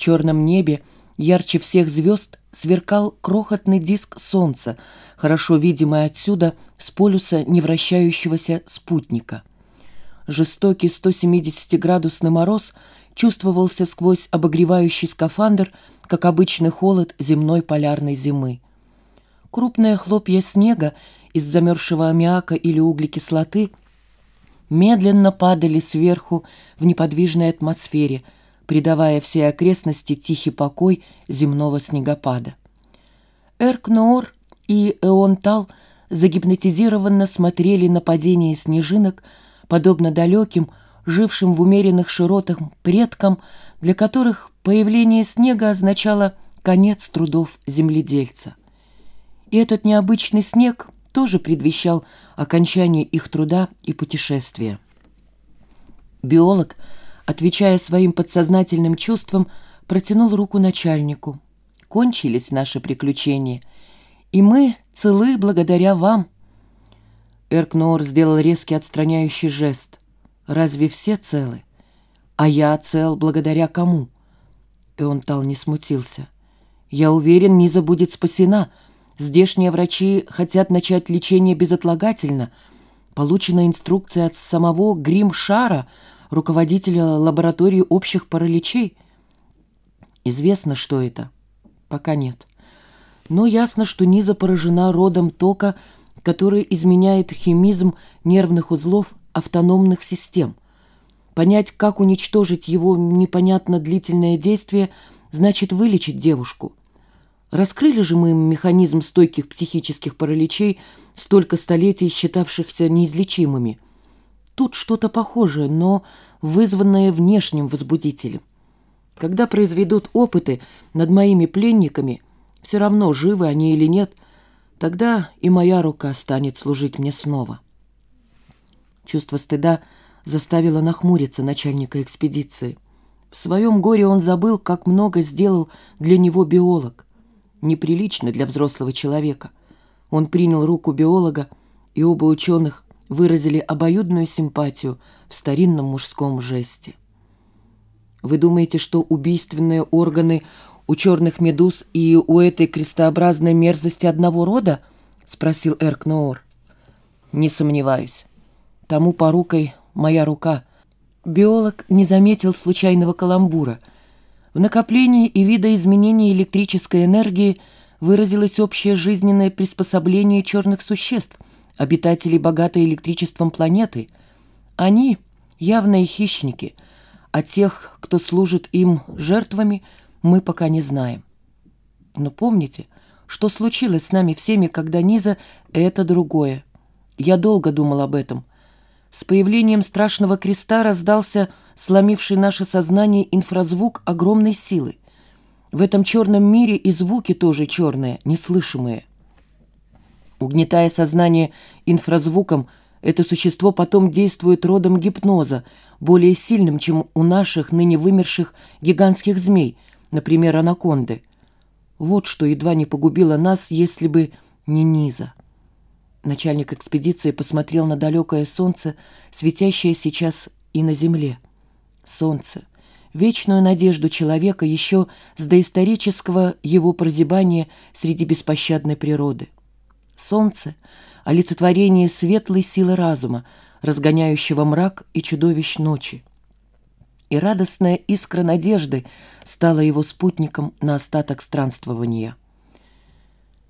черном небе ярче всех звезд сверкал крохотный диск солнца, хорошо видимый отсюда с полюса невращающегося спутника. Жестокий 170-градусный мороз чувствовался сквозь обогревающий скафандр, как обычный холод земной полярной зимы. Крупные хлопья снега из замерзшего аммиака или углекислоты медленно падали сверху в неподвижной атмосфере, придавая всей окрестности тихий покой земного снегопада. Эркноор и Эонтал загипнотизированно смотрели на падение снежинок, подобно далеким, жившим в умеренных широтах предкам, для которых появление снега означало конец трудов земледельца. И этот необычный снег тоже предвещал окончание их труда и путешествия. Биолог, отвечая своим подсознательным чувствам, протянул руку начальнику. «Кончились наши приключения, и мы целы благодаря вам». Эркноор сделал резкий отстраняющий жест. «Разве все целы? А я цел благодаря кому?» И он тал не смутился. «Я уверен, Низа будет спасена», Здешние врачи хотят начать лечение безотлагательно. Получена инструкция от самого Грим-Шара, руководителя лаборатории общих параличей. Известно, что это? Пока нет. Но ясно, что Низа поражена родом тока, который изменяет химизм нервных узлов автономных систем. Понять, как уничтожить его непонятно длительное действие, значит вылечить девушку – Раскрыли же мы механизм стойких психических параличей, столько столетий считавшихся неизлечимыми. Тут что-то похожее, но вызванное внешним возбудителем. Когда произведут опыты над моими пленниками, все равно, живы они или нет, тогда и моя рука станет служить мне снова. Чувство стыда заставило нахмуриться начальника экспедиции. В своем горе он забыл, как много сделал для него биолог неприлично для взрослого человека. Он принял руку биолога, и оба ученых выразили обоюдную симпатию в старинном мужском жесте. Вы думаете, что убийственные органы у черных медуз и у этой крестообразной мерзости одного рода? Спросил Эркноор. Не сомневаюсь. Тому порукой моя рука. Биолог не заметил случайного каламбура – в накоплении и видоизменении электрической энергии выразилось общее жизненное приспособление черных существ, обитателей богатой электричеством планеты. Они – явные хищники, а тех, кто служит им жертвами, мы пока не знаем. Но помните, что случилось с нами всеми, когда Низа – это другое. Я долго думал об этом. С появлением страшного креста раздался – сломивший наше сознание инфразвук огромной силы. В этом черном мире и звуки тоже черные, неслышимые. Угнетая сознание инфразвуком, это существо потом действует родом гипноза, более сильным, чем у наших ныне вымерших гигантских змей, например, анаконды. Вот что едва не погубило нас, если бы не Низа. Начальник экспедиции посмотрел на далекое солнце, светящее сейчас и на земле солнце, вечную надежду человека еще с доисторического его прозябания среди беспощадной природы. Солнце — олицетворение светлой силы разума, разгоняющего мрак и чудовищ ночи. И радостная искра надежды стала его спутником на остаток странствования —